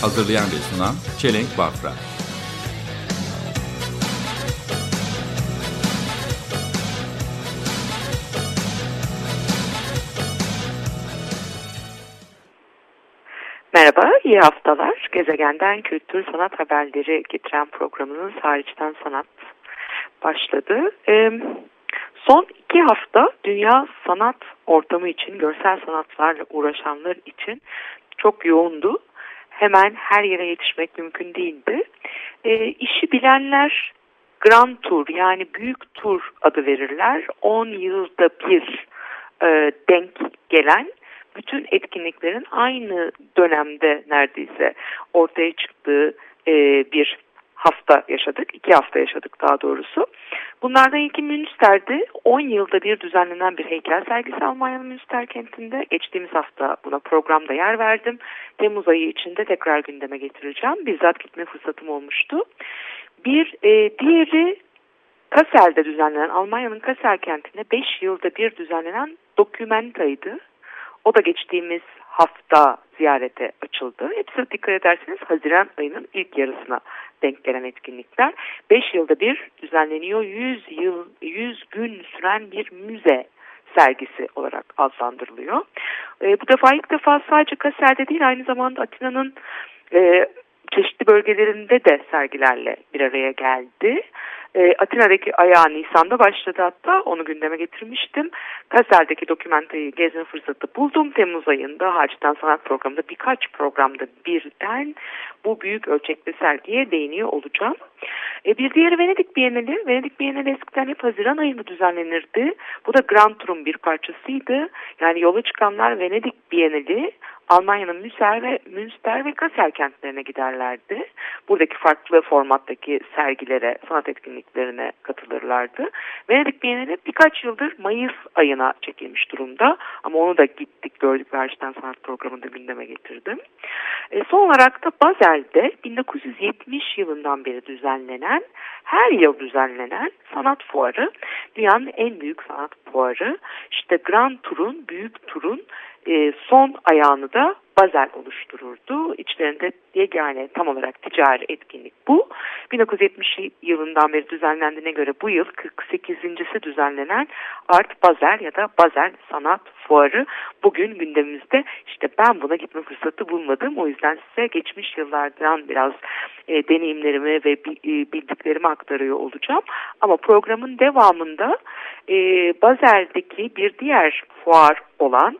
Hazırlayan ve sunan Çelenk Bafra Merhaba, iyi haftalar. Gezegenden Kültür Sanat Haberleri getiren programınız Hariçten Sanat başladı. Ee, son iki hafta dünya sanat ortamı için, görsel sanatlarla uğraşanlar için çok yoğundu. Hemen her yere yetişmek mümkün değildi. Ee, işi bilenler Grand Tour yani Büyük Tur adı verirler. 10 yılda bir e, denk gelen bütün etkinliklerin aynı dönemde neredeyse ortaya çıktığı e, bir hafta yaşadık. iki hafta yaşadık daha doğrusu. Bunlardan ilki Münster'di. 10 yılda bir düzenlenen bir heykel sergisi Almanya'nın Münster kentinde. Geçtiğimiz hafta buna programda yer verdim. Temmuz ayı içinde tekrar gündeme getireceğim. Bizzat gitme fırsatım olmuştu. Bir e, diğeri Kassel'de düzenlenen, Almanya'nın Kassel kentinde 5 yılda bir düzenlenen Dokumenta'ydı. O da geçtiğimiz hafta ziyarete açıldı. Hepsi dikkat ederseniz Haziran ayının ilk yarısına denk gelen etkinlikler. 5 yılda bir düzenleniyor. 100 yıl 100 gün süren bir müze sergisi olarak adlandırılıyor. E, bu defa ilk defa sadece Kassel'de değil aynı zamanda Atina'nın e, çeşitli bölgelerinde de sergilerle bir araya geldi. E, Atina'daki ayağı Nisan'da başladı hatta onu gündeme getirmiştim. Kassel'deki dokumentayı gezme fırsatı buldum. Temmuz ayında Harçtan Sanat Programı'nda birkaç programda birden bu büyük ölçekli sergiye değiniyor olacağım. E, bir diğeri Venedik Bienali. Venedik Bienali eskiden hep Haziran ayında düzenlenirdi. Bu da Grand Tour'un bir parçasıydı. Yani yola çıkanlar Venedik Bienali Almanya'nın Münster ve Münster ve Kassel kentlerine giderlerdi. Buradaki farklı formattaki sergilere, sanat etkinliklerine katılırlardı. Venedik Bienali birkaç yıldır Mayıs ayına çekilmiş durumda. Ama onu da gittik gördük ve Harçtan Sanat Programı'nda gündeme getirdim. E, son olarak da Bazel'de 1970 yılından beri düzenlenen, her yıl düzenlenen sanat fuarı. Dünyanın en büyük sanat fuarı. İşte Grand Tour'un, Büyük Tour'un e, son ayağını da Bazel oluştururdu. İçlerinde yegane tam olarak ticari etkinlik bu. 1970 yılından beri düzenlendiğine göre bu yıl 48.si düzenlenen Art Bazel ya da Bazel Sanat Fuarı bugün gündemimizde. İşte ben buna gitme fırsatı bulmadım. O yüzden size geçmiş yıllardan biraz e, deneyimlerimi ve e, bildiklerimi aktarıyor olacağım. Ama programın devamında e, Bazel'deki bir diğer fuar olan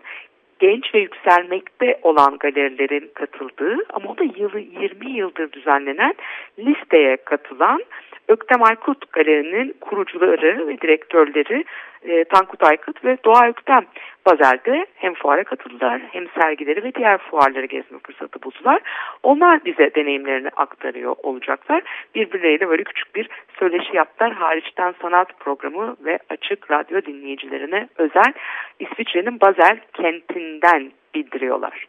genç ve yükselmekte olan galerilerin katıldığı ama o da yılı 20 yıldır düzenlenen listeye katılan Öktem Aykut Galeri'nin kurucuları ve direktörleri e, Tankut Aykut ve Doğa Öktem Bazel'de hem fuara katıldılar hem sergileri ve diğer fuarları gezme fırsatı buldular. Onlar bize deneyimlerini aktarıyor olacaklar. Birbirleriyle böyle küçük bir söyleşi yaptılar. Hariçten sanat programı ve açık radyo dinleyicilerine özel İsviçre'nin Bazel kentinden bildiriyorlar.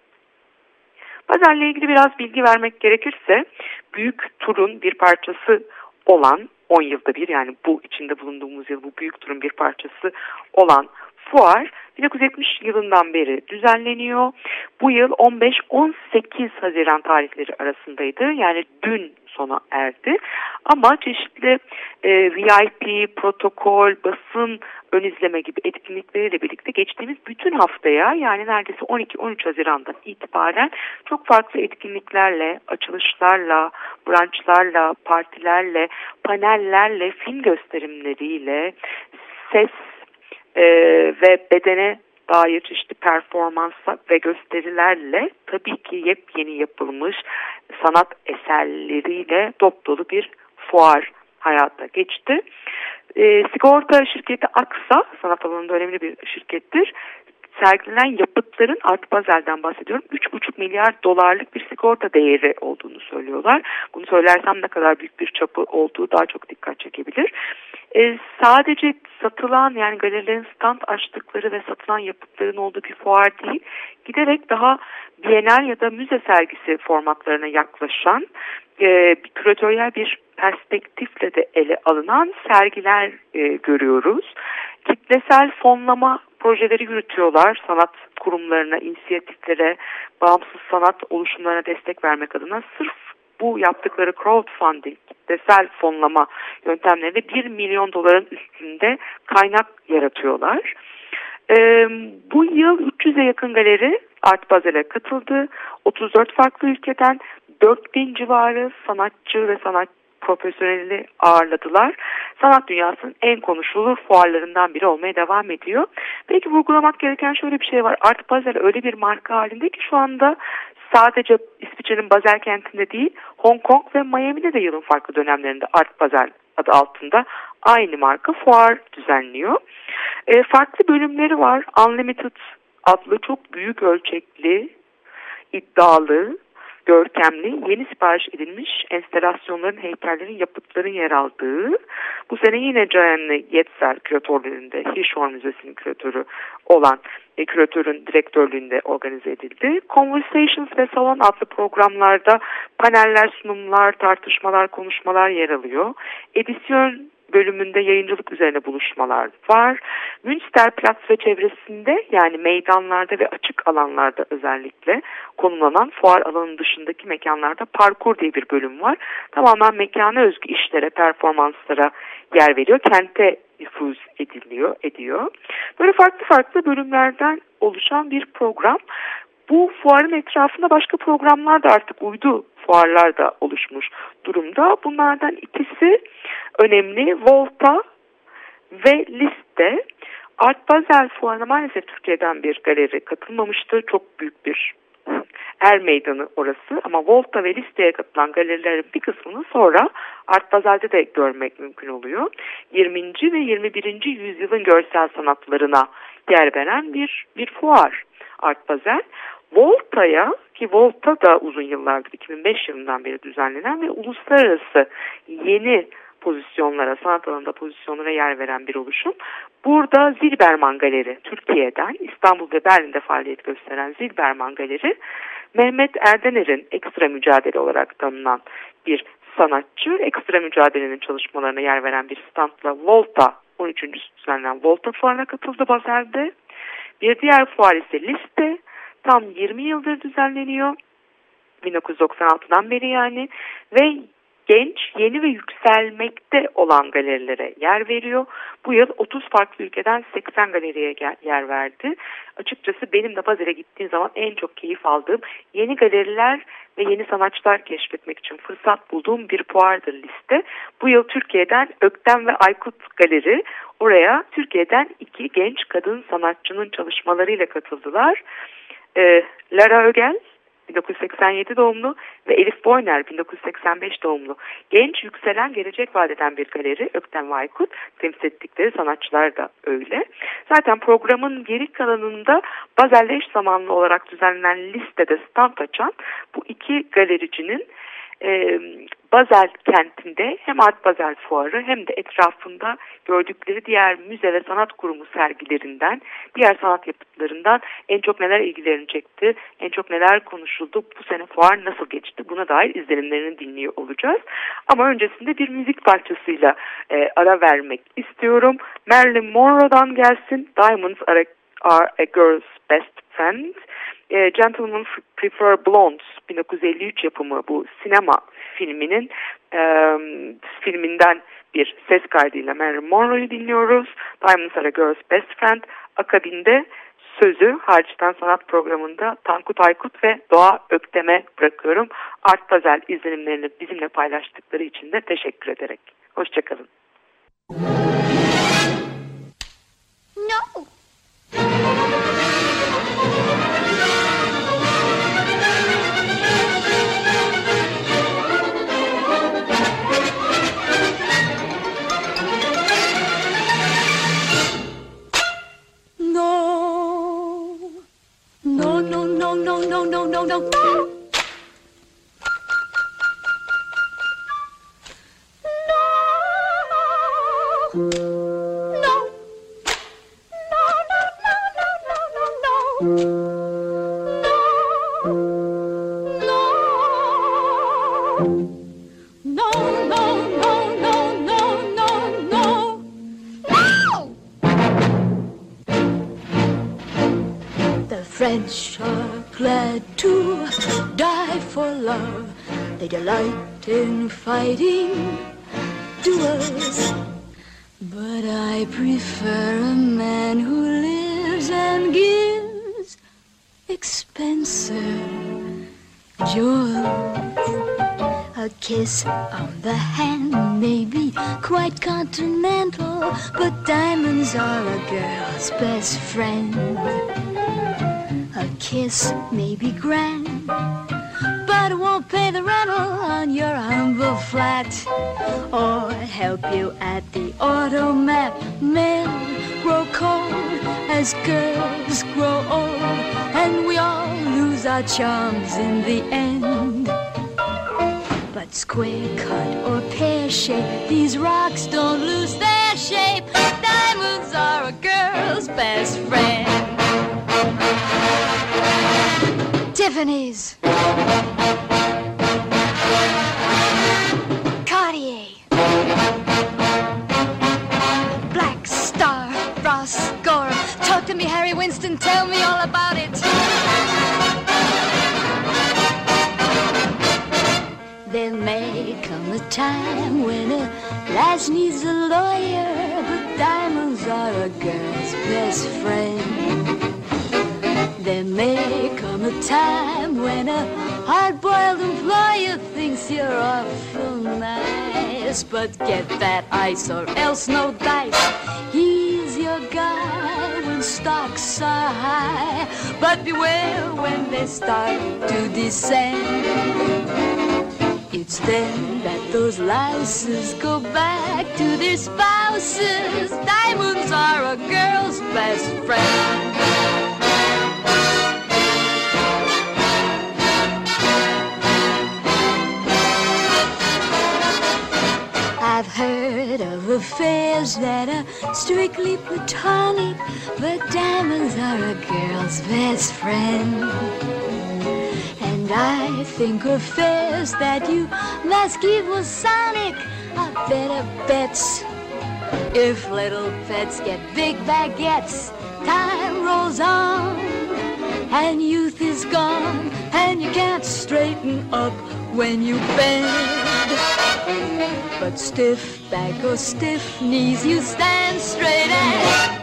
Bazel'le ilgili biraz bilgi vermek gerekirse büyük turun bir parçası olan 10 yılda bir yani bu içinde bulunduğumuz yıl bu büyük turun bir parçası olan fuar 1970 yılından beri düzenleniyor. Bu yıl 15-18 Haziran tarihleri arasındaydı. Yani dün sona erdi. Ama çeşitli e, VIP, protokol, basın ön izleme gibi etkinlikleriyle birlikte geçtiğimiz bütün haftaya yani neredeyse 12-13 Haziran'dan itibaren çok farklı etkinliklerle, açılışlarla, branşlarla, partilerle, panellerle, film gösterimleriyle, ses e, ve bedene dair çeşitli performans ve gösterilerle tabii ki yepyeni yapılmış sanat eserleriyle dop dolu bir fuar hayata geçti. E, sigorta şirketi Aksa, sanat alanında önemli bir şirkettir. sergilenen yapıtların Art Basel'den bahsediyorum 3,5 milyar dolarlık bir sigorta değeri olduğunu söylüyorlar. Bunu söylersem ne kadar büyük bir çapı olduğu daha çok dikkat çekebilir. E, sadece satılan yani galerilerin stand açtıkları ve satılan yapıtların olduğu bir fuar değil, giderek daha bienal ya da müze sergisi formatlarına yaklaşan e, küratöryel bir perspektifle de ele alınan sergiler e, görüyoruz. Kitlesel fonlama projeleri yürütüyorlar sanat kurumlarına, inisiyatiflere, bağımsız sanat oluşumlarına destek vermek adına sırf bu yaptıkları crowdfunding, kitlesel fonlama yöntemlerinde 1 milyon doların üstünde kaynak yaratıyorlar. Ee, bu yıl 300'e yakın galeri Art Basel'e katıldı. 34 farklı ülkeden 4000 civarı sanatçı ve sanat profesyoneli ağırladılar. Sanat dünyasının en konuşulur fuarlarından biri olmaya devam ediyor. Belki vurgulamak gereken şöyle bir şey var. Art Basel öyle bir marka halinde ki şu anda sadece İsviçre'nin Basel kentinde değil Hong Kong ve Miami'de de yılın farklı dönemlerinde Art Basel adı altında aynı marka fuar düzenliyor. E, farklı bölümleri var. Unlimited adlı çok büyük ölçekli, iddialı, görkemli, yeni sipariş edilmiş enstalasyonların, heykellerin, yapıtların yer aldığı, bu sene yine Cayenli Yetzer küratörlüğünde, Hirschhorn Müzesi'nin küratörü olan e, küratörün direktörlüğünde organize edildi. Conversations ve Salon adlı programlarda paneller, sunumlar, tartışmalar, konuşmalar yer alıyor. Edisyon bölümünde yayıncılık üzerine buluşmalar var. Münsterplatz ve çevresinde yani meydanlarda ve açık alanlarda özellikle konumlanan fuar alanı dışındaki mekanlarda parkur diye bir bölüm var. Tamamen mekana özgü işlere, performanslara yer veriyor. Kente nüfuz ediliyor, ediyor. Böyle farklı farklı bölümlerden oluşan bir program. Bu fuarın etrafında başka programlar da artık uydu fuarlar da oluşmuş durumda. Bunlardan ikisi önemli. Volta ve Liste. Art Basel fuarına maalesef Türkiye'den bir galeri katılmamıştı. Çok büyük bir er meydanı orası ama Volta ve Liste'ye katılan galerilerin bir kısmını sonra Art Basel'de de görmek mümkün oluyor. 20. ve 21. yüzyılın görsel sanatlarına yer veren bir, bir fuar Art Basel. Volta'ya ki Volta da uzun yıllardır 2005 yılından beri düzenlenen ve uluslararası yeni pozisyonlara, sanat alanında pozisyonlara yer veren bir oluşum. Burada Zilberman Galeri Türkiye'den İstanbul ve Berlin'de faaliyet gösteren Zilberman Galeri Mehmet Erdener'in ekstra mücadele olarak tanınan bir sanatçı. Ekstra mücadelenin çalışmalarına yer veren bir standla Volta 13. düzenlenen Volta fuarına katıldı Basel'de. Bir diğer fuar ise Liste tam 20 yıldır düzenleniyor. 1996'dan beri yani ve genç, yeni ve yükselmekte olan galerilere yer veriyor. Bu yıl 30 farklı ülkeden 80 galeriye yer verdi. Açıkçası benim de Bazel'e gittiğim zaman en çok keyif aldığım yeni galeriler ve yeni sanatçılar keşfetmek için fırsat bulduğum bir fuardır liste. Bu yıl Türkiye'den Öktem ve Aykut Galeri oraya Türkiye'den iki genç kadın sanatçının çalışmalarıyla katıldılar. Ee, Lara Ögel 1987 doğumlu ve Elif Boyner 1985 doğumlu. Genç, yükselen, gelecek vadeden bir galeri Ökten ve Aykut temsil ettikleri sanatçılar da öyle. Zaten programın geri kalanında Bazel'le eş zamanlı olarak düzenlenen listede stand açan bu iki galericinin e, Bazel kentinde hem Art Bazel fuarı hem de etrafında gördükleri diğer müze ve sanat kurumu sergilerinden, diğer sanat yapıtlarından en çok neler ilgilerini çekti, en çok neler konuşuldu, bu sene fuar nasıl geçti buna dair izlenimlerini dinliyor olacağız. Ama öncesinde bir müzik parçasıyla e, ara vermek istiyorum. Marilyn Monroe'dan gelsin Diamonds are a Girl's Best Friend. E, Gentlemen Prefer Blondes 1953 yapımı bu sinema filminin e, filminden bir ses kaydıyla Marilyn Monroe'yu dinliyoruz. Diamonds Are a Girl's Best Friend. Akabinde sözü Harçtan Sanat programında Tankut Aykut ve Doğa Öktem'e bırakıyorum. Art Bazel izlenimlerini bizimle paylaştıkları için de teşekkür ederek. Hoşçakalın. no, no, no, no, no. No. No, no, no, no, no, no, no. French delight in fighting duels. But I prefer a man who lives and gives expensive jewels. A kiss on the hand may be quite continental, but diamonds are a girl's best friend. A kiss may be grand, but won't pay the rental on your humble flat or help you at the automat. Men grow cold as girls grow old, and we all lose our charms in the end. But square cut or pear shape, these rocks don't lose their shape. Diamonds are a girl's best friend. Tiffany's. Cartier. Black Star, Ross Gore. Talk to me, Harry Winston. Tell me all about it. There may come a time when a lass needs a lawyer, but diamonds are a girl's best friend. There may come a time when a hard-boiled employer thinks you're awful nice, but get that ice or else no dice. He's your guy when stocks are high, but beware when they start to descend. It's then that those louses go back to their spouses. Diamonds are a girl's best friend. Of affairs that are strictly platonic, but diamonds are a girl's best friend. And I think affairs that you must keep with Sonic are better bets. If little pets get big baguettes, time rolls on, and youth is gone, and you can't straighten up when you bend. But stiff back or stiff knees, you stand straight and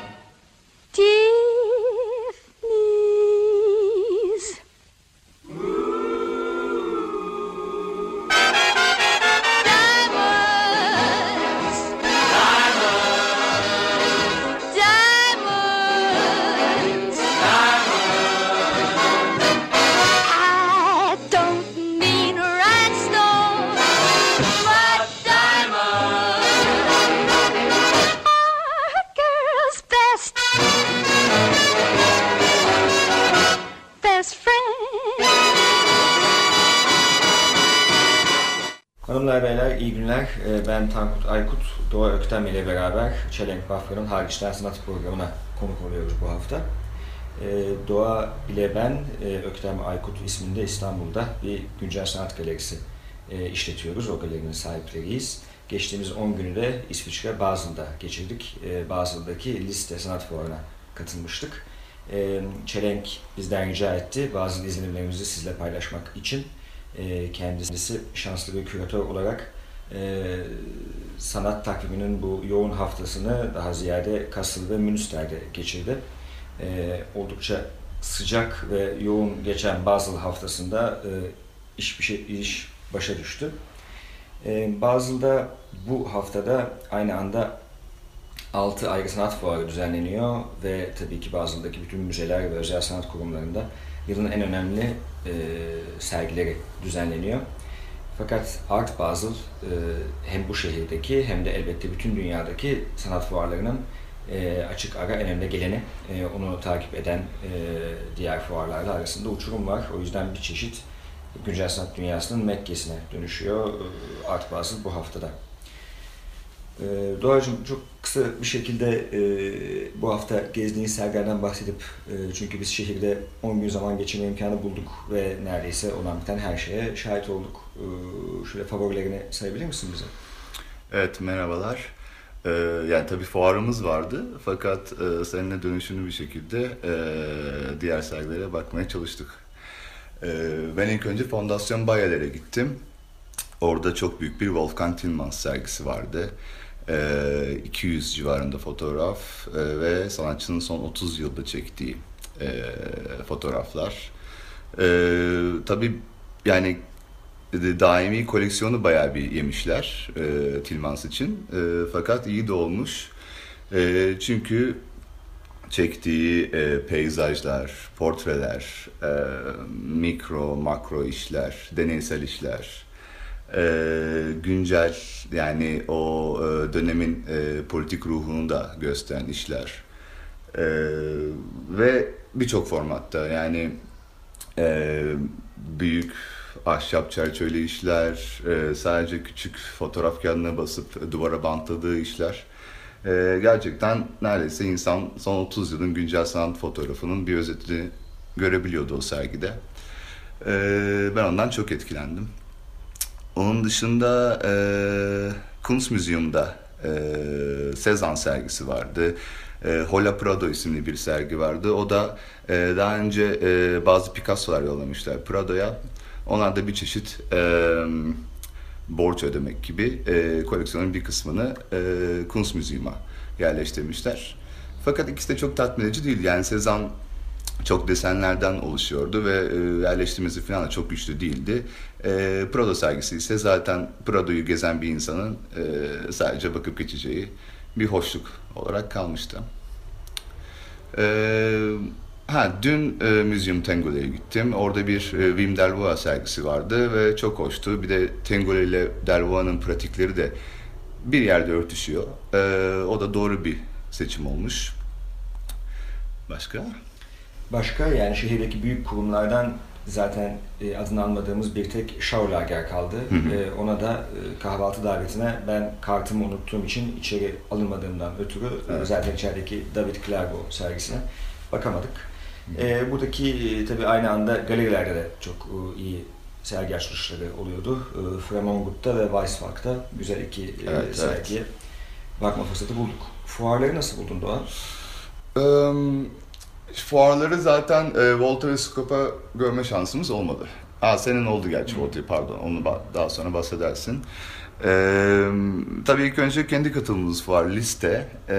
iyi günler. Ee, Ben Tankut Aykut, Doğa Öktem ile beraber Çelenk Bafra'nın Hariçten Sanat programına konuk oluyoruz bu hafta. Ee, Doğa ile ben e, Öktem Aykut isminde İstanbul'da bir güncel sanat galerisi e, işletiyoruz. O galerinin sahipleriyiz. Geçtiğimiz 10 günü de İsviçre Basel'da geçirdik. E, Basel'daki liste sanat fuarına katılmıştık. Çelenk bizden rica etti bazı izlenimlerimizi sizle paylaşmak için. Kendisi şanslı bir küratör olarak e, sanat takviminin bu yoğun haftasını daha ziyade Kassel ve Münster'de geçirdi. E, oldukça sıcak ve yoğun geçen Basel haftasında e, iş bir şey iş başa düştü. E, Basel'da bu haftada aynı anda 6 ayrı sanat fuarı düzenleniyor ve tabii ki Basel'daki bütün müzeler ve özel sanat kurumlarında yılın en önemli e, sergileri düzenleniyor. Fakat Art Basel e, hem bu şehirdeki hem de elbette bütün dünyadaki sanat fuarlarının e, açık ara önde geleni. E, onu takip eden diğer fuarlarla arasında uçurum var. O yüzden bir çeşit güncel sanat dünyasının Mekke'sine dönüşüyor Art Basel bu haftada. Ee, Doğacığım çok kısa bir şekilde e, bu hafta gezdiğiniz sergilerden bahsedip e, çünkü biz şehirde 10 gün zaman geçirme imkanı bulduk ve neredeyse olan biten her şeye şahit olduk. Ee, şöyle favorilerini sayabilir misin bize? Evet, merhabalar. Ee, yani tabii fuarımız vardı fakat e, seninle dönüşümlü bir şekilde diğer sergilere bakmaya çalıştık. Ben ilk önce Fondasyon Bayer'e gittim. Orada çok büyük bir Wolfgang Tillmans sergisi vardı. Ee, 200 civarında fotoğraf e, ve sanatçının son 30 yılda çektiği e, fotoğraflar. Ee, tabii yani de- daimi koleksiyonu bayağı bir yemişler e, Tillmans için. E, fakat iyi de olmuş. E, çünkü çektiği e, peyzajlar, portreler, e, mikro, makro işler, deneysel işler, e, güncel yani o e, dönemin e, politik ruhunu da gösteren işler. E, ve birçok formatta yani e, büyük ahşap çerçeveli işler, e, sadece küçük fotoğraf kağıdına basıp duvara bantladığı işler. E, gerçekten neredeyse insan son 30 yılın güncel sanat fotoğrafının bir özetini görebiliyordu o sergide. E, ben ondan çok etkilendim. Onun dışında e, Kunstmuseum'da e, Sezan sergisi vardı. E, Hola Prado isimli bir sergi vardı. O da e, daha önce e, bazı Picasso'lar yollamışlar Prado'ya. Onlar da bir çeşit e, borç ödemek gibi e, koleksiyonun bir kısmını e, Kunstmuseum'a yerleştirmişler. Fakat ikisi de çok tatmin edici değil. Yani Sezan çok desenlerden oluşuyordu ve e, yerleştirmesi falan da çok güçlü değildi. E, Prado sergisi ise zaten Prado'yu gezen bir insanın e, sadece bakıp geçeceği bir hoşluk olarak kalmıştı. E, ha dün e, Museum Tengole'ye gittim. Orada bir e, Wim Delvoye sergisi vardı ve çok hoştu. Bir de Tengole ile Delvoye'nin pratikleri de bir yerde örtüşüyor. E, o da doğru bir seçim olmuş. Başka? Başka yani şehirdeki büyük kurumlardan zaten e, adını almadığımız bir tek Schaulager kaldı. E, ona da e, kahvaltı davetine ben kartımı unuttuğum için içeri alınmadığımdan ötürü e, zaten içerideki David Klerbo sergisine bakamadık. E, buradaki e, tabii aynı anda galerilerde de çok e, iyi sergi açılışları oluyordu. E, Fremongut'ta ve Weisswag'da güzel iki e, Evet, sergiye bakma fırsatı bulduk. Fuarları nasıl buldun Doğan? Eee, fuarları zaten e, Volta ve Scope'a görme şansımız olmadı. Aa, senin oldu gerçi Volta'yı pardon onu daha sonra bahsedersin. Eee tabii ilk önce kendi katıldığımız fuar liste. Eee,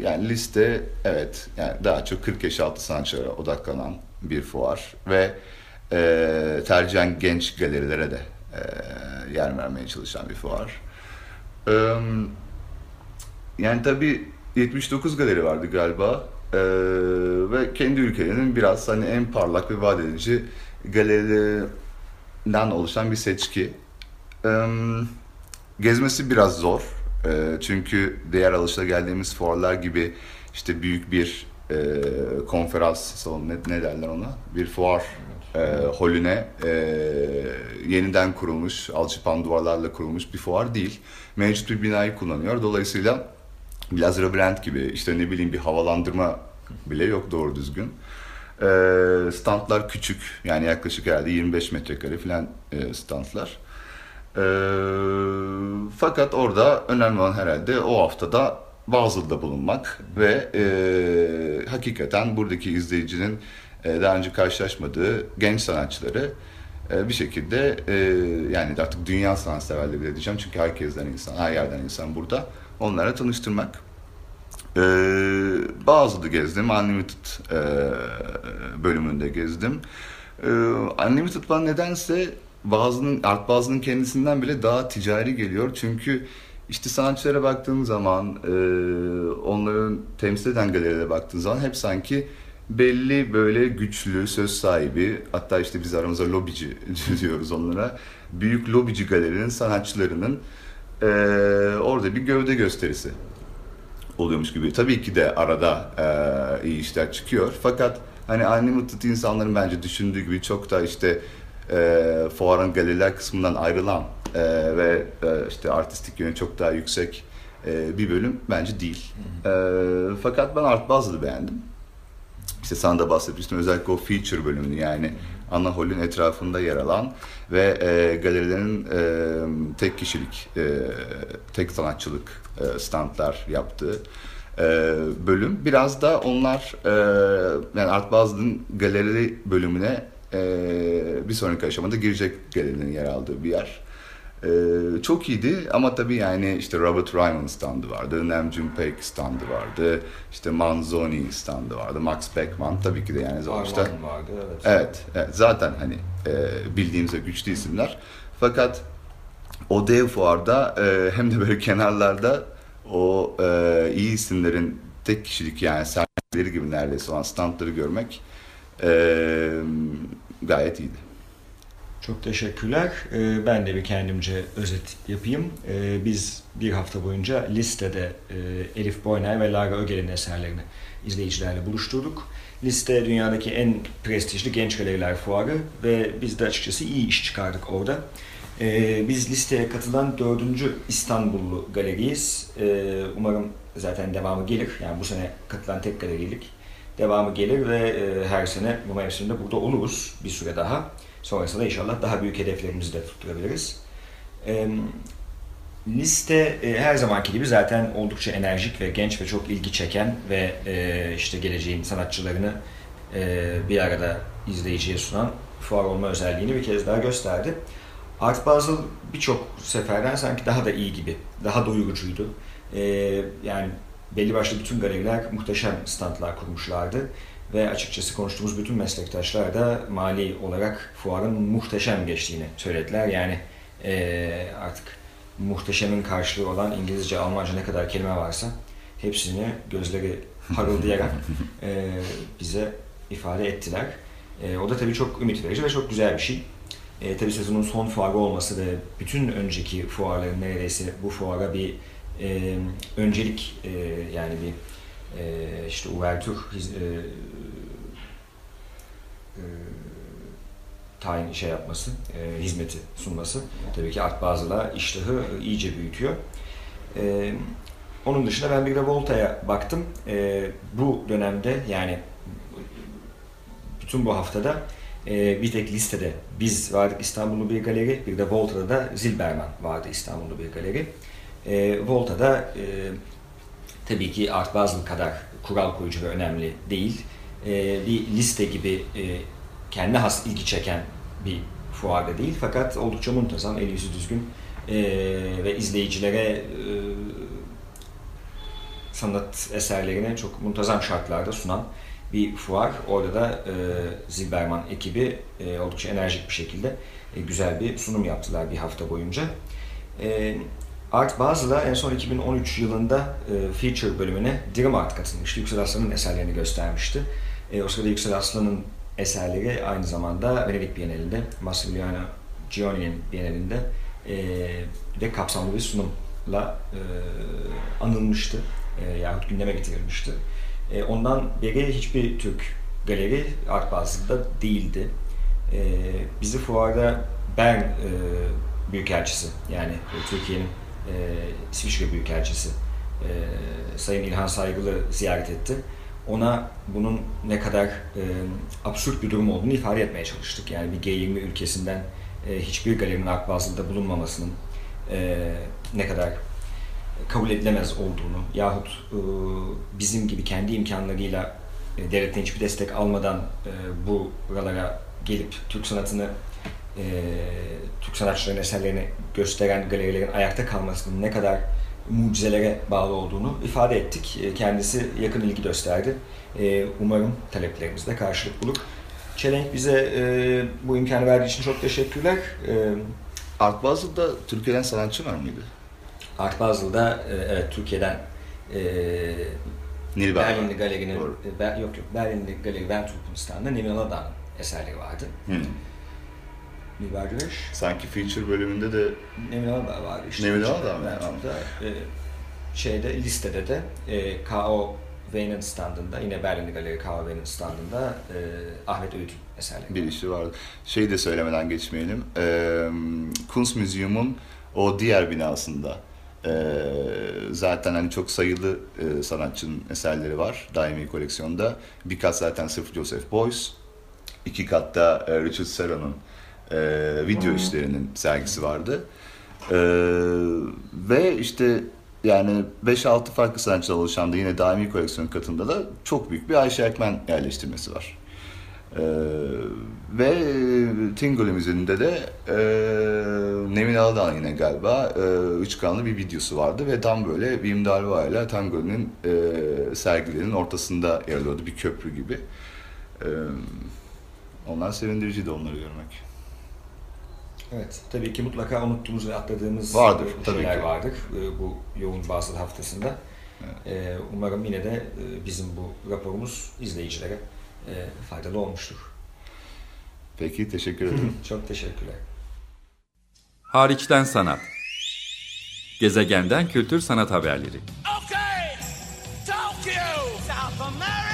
yani liste evet yani daha çok 40 yaş altı sanatçılara odaklanan bir fuar ve eee tercihen genç galerilere de eee, yer vermeye çalışan bir fuar. Eee yani tabii 79 galeri vardı galiba Ee, ve kendi ülkelerinin biraz hani en parlak ve vaat edici galerilerinden oluşan bir seçki. Ee, gezmesi biraz zor Ee, çünkü diğer alışla geldiğimiz fuarlar gibi işte büyük bir e, konferans salonu ne, ne derler ona bir fuar e, holüne e, yeniden kurulmuş alçıpan duvarlarla kurulmuş bir fuar değil. Mevcut bir binayı kullanıyor. Dolayısıyla biraz labirent gibi işte ne bileyim bir havalandırma bile yok doğru düzgün. Ee, standlar küçük yani yaklaşık herhalde 25 metrekare falan e, standlar. Ee, fakat orada önemli olan herhalde o haftada Basel'da bulunmak ve e, hakikaten buradaki izleyicinin e, daha önce karşılaşmadığı genç sanatçıları e, bir şekilde e, yani artık dünya sanatseverleri bile diyeceğim çünkü herkesten insan, her yerden insan burada onlara tanıştırmak. Ee, bazıları gezdim. Unlimited e, bölümünde gezdim. Ee, Unlimited bana nedense bazının, art bazının kendisinden bile daha ticari geliyor. Çünkü işte sanatçılara baktığın zaman, e, onların temsil eden galerilere baktığın zaman hep sanki belli böyle güçlü, söz sahibi, hatta işte biz aramızda lobici diyoruz onlara. Büyük lobici galerinin sanatçılarının e, orada bir gövde gösterisi oluyormuş gibi. Tabii ki de arada e, iyi işler çıkıyor. Fakat hani Unlimited insanların bence düşündüğü gibi çok da işte e, fuarın galeriler kısmından ayrılan e, ve e, işte artistik yönü çok daha yüksek e, bir bölüm bence değil. E, fakat ben Art Basel'ı beğendim. İşte sana da bahsetmiştim özellikle o feature bölümünü yani ana holün etrafında yer alan ve e, galerilerin e, tek kişilik, e, tek sanatçılık e, standlar yaptığı e, bölüm. Biraz da onlar e, yani Art Basel'ın galeri bölümüne e, bir sonraki aşamada girecek galerinin yer aldığı bir yer. Ee, çok iyiydi ama tabii yani işte Robert Ryman standı vardı, Nam June Paik standı vardı, işte Manzoni standı vardı, Max Beckmann tabii ki de yani sonuçta. Vardı evet. Evet, evet zaten hani e, bildiğimiz ve güçlü isimler. Fakat o dev fuarda e, hem de böyle kenarlarda o e, iyi isimlerin tek kişilik yani sergileri gibi neredeyse olan standları görmek e, gayet iyiydi. Çok teşekkürler. Ee, ben de bir kendimce özet yapayım. Ee, biz bir hafta boyunca listede e, Elif Boyner ve Lara Ögel'in eserlerini izleyicilerle buluşturduk. Liste dünyadaki en prestijli genç galeriler fuarı ve biz de açıkçası iyi iş çıkardık orada. Ee, biz listeye katılan dördüncü İstanbullu galeriyiz. Umarım zaten devamı gelir. Yani bu sene katılan tek galerilik devamı gelir ve e, her sene bu mevsimde burada oluruz bir süre daha. Sonrasında inşallah daha büyük hedeflerimizi de tutturabiliriz. Ee, liste e, her zamanki gibi zaten oldukça enerjik ve genç ve çok ilgi çeken ve e, işte geleceğin sanatçılarını e, bir arada izleyiciye sunan fuar olma özelliğini bir kez daha gösterdi. Art Basel birçok seferden sanki daha da iyi gibi, daha doyurucuydu. Ee, yani belli başlı bütün galeriler muhteşem standlar kurmuşlardı. Ve açıkçası konuştuğumuz bütün meslektaşlar da mali olarak fuarın muhteşem geçtiğini söylediler. Yani eee, artık muhteşemin karşılığı olan İngilizce, Almanca ne kadar kelime varsa hepsini gözleri parıldayarak eee, bize ifade ettiler. Eee, o da tabii çok ümit verici ve çok güzel bir şey. E, tabii sezonun son fuarı olması ve bütün önceki fuarların neredeyse bu fuara bir e, öncelik e, yani bir e, işte uvertür e, e, tayin şey yapması, e, hizmeti sunması tabii ki Art Basel'a iştahı iyice büyütüyor. E, onun dışında ben bir de Volta'ya baktım. E, bu dönemde yani bütün bu haftada e, bir tek listede biz vardık İstanbul'lu bir galeri, bir de Volta'da da Zilberman vardı İstanbul'lu bir galeri. E, Volta'da e, tabii ki Art Basel kadar kural koyucu ve önemli değil. E, bir liste gibi e, kendi has ilgi çeken bir fuarda değil fakat oldukça muntazam, el yüzü düzgün e, ve izleyicilere e, sanat eserlerini çok muntazam şartlarda sunan bir fuar. Orada da e, Zilberman ekibi e, oldukça enerjik bir şekilde e, güzel bir sunum yaptılar bir hafta boyunca. E, Art Basel'a en son 2013 yılında e, feature bölümüne Dream Art katılmıştı. Yüksel Aslan'ın eserlerini göstermişti. E, o sırada Yüksel Aslan'ın eserleri aynı zamanda Venedik Bienalinde, Massimiliano Gioni'nin Bienalinde e, de kapsamlı bir sunumla e, anılmıştı e, yahut gündeme getirilmişti. E, ondan beri hiçbir Türk galeri Art Basel'da değildi. E, bizi fuarda Bern e, Büyükelçisi yani Türkiye'nin e, İsviçre Büyükelçisi e, Sayın İlhan Saygılı ziyaret etti. Ona bunun ne kadar e, absürt bir durum olduğunu ifade etmeye çalıştık. Yani bir G20 ülkesinden e, hiçbir galerinin Basel'da bulunmamasının e, ne kadar kabul edilemez olduğunu yahut e, bizim gibi kendi imkanlarıyla e, devletten hiçbir destek almadan e, bu buralara gelip Türk sanatını e, Türk sanatçıların eserlerini gösteren galerilerin ayakta kalmasının ne kadar mucizelere bağlı olduğunu ifade ettik. E, kendisi yakın ilgi gösterdi. E, umarım taleplerimiz de karşılık bulur. Çelenk bize e, bu imkanı verdiği için çok teşekkürler. Art Basel'da Türkiye'den sanatçı var mıydı? Art Basel'da e, evet Türkiye'den e, Nilber. Berlinli galerinin Doğru. Ber- yok yok Berlinli galeri Wendtruppen standında Nevin Aladağ'ın eserleri vardı. Hı. Nilber Güneş, Sanki feature bölümünde de Nevin Aladağ vardı işte. Nevin Aladağ mı? E, şeyde listede de e, K.O. Kahve'nin standında, yine Berlin Galeri Kahve'nin standında e, Ahmet Öğüt'ün eserleri. bir işi vardı. Şeyi de söylemeden geçmeyelim. Ee, Kunstmuseum'un o diğer binasında ee, zaten hani çok sayılı e, sanatçının eserleri var daimi koleksiyonda. Bir kat zaten sırf Joseph Beuys. iki katta e, Richard Serra'nın e, video işlerinin sergisi vardı. Ee, ve işte yani 5-6 farklı sanatçıdan oluşan da yine daimi koleksiyon katında da çok büyük bir Ayşe Erkmen yerleştirmesi var. Ee, ve Tingoli Müzesi'nde de e, Nevin Aladağ'ın yine galiba e, üç kanlı bir videosu vardı ve tam böyle Wim Darva ile Tangoli'nin e, sergilerinin ortasında yer alıyordu bir köprü gibi. E, onlar sevindiriciydi onları görmek. Evet, tabii ki mutlaka unuttuğumuz ve atladığımız Vardır, e, tabii şeyler ki. vardır e, bu yoğun basıl haftasında. E, Umarım yine de e, bizim bu raporumuz izleyicilere faydalı olmuştur. Peki teşekkür ederim. Çok teşekkürler. Hariçten sanat. Gezegenden kültür sanat haberleri. Okay, Tokyo, South America,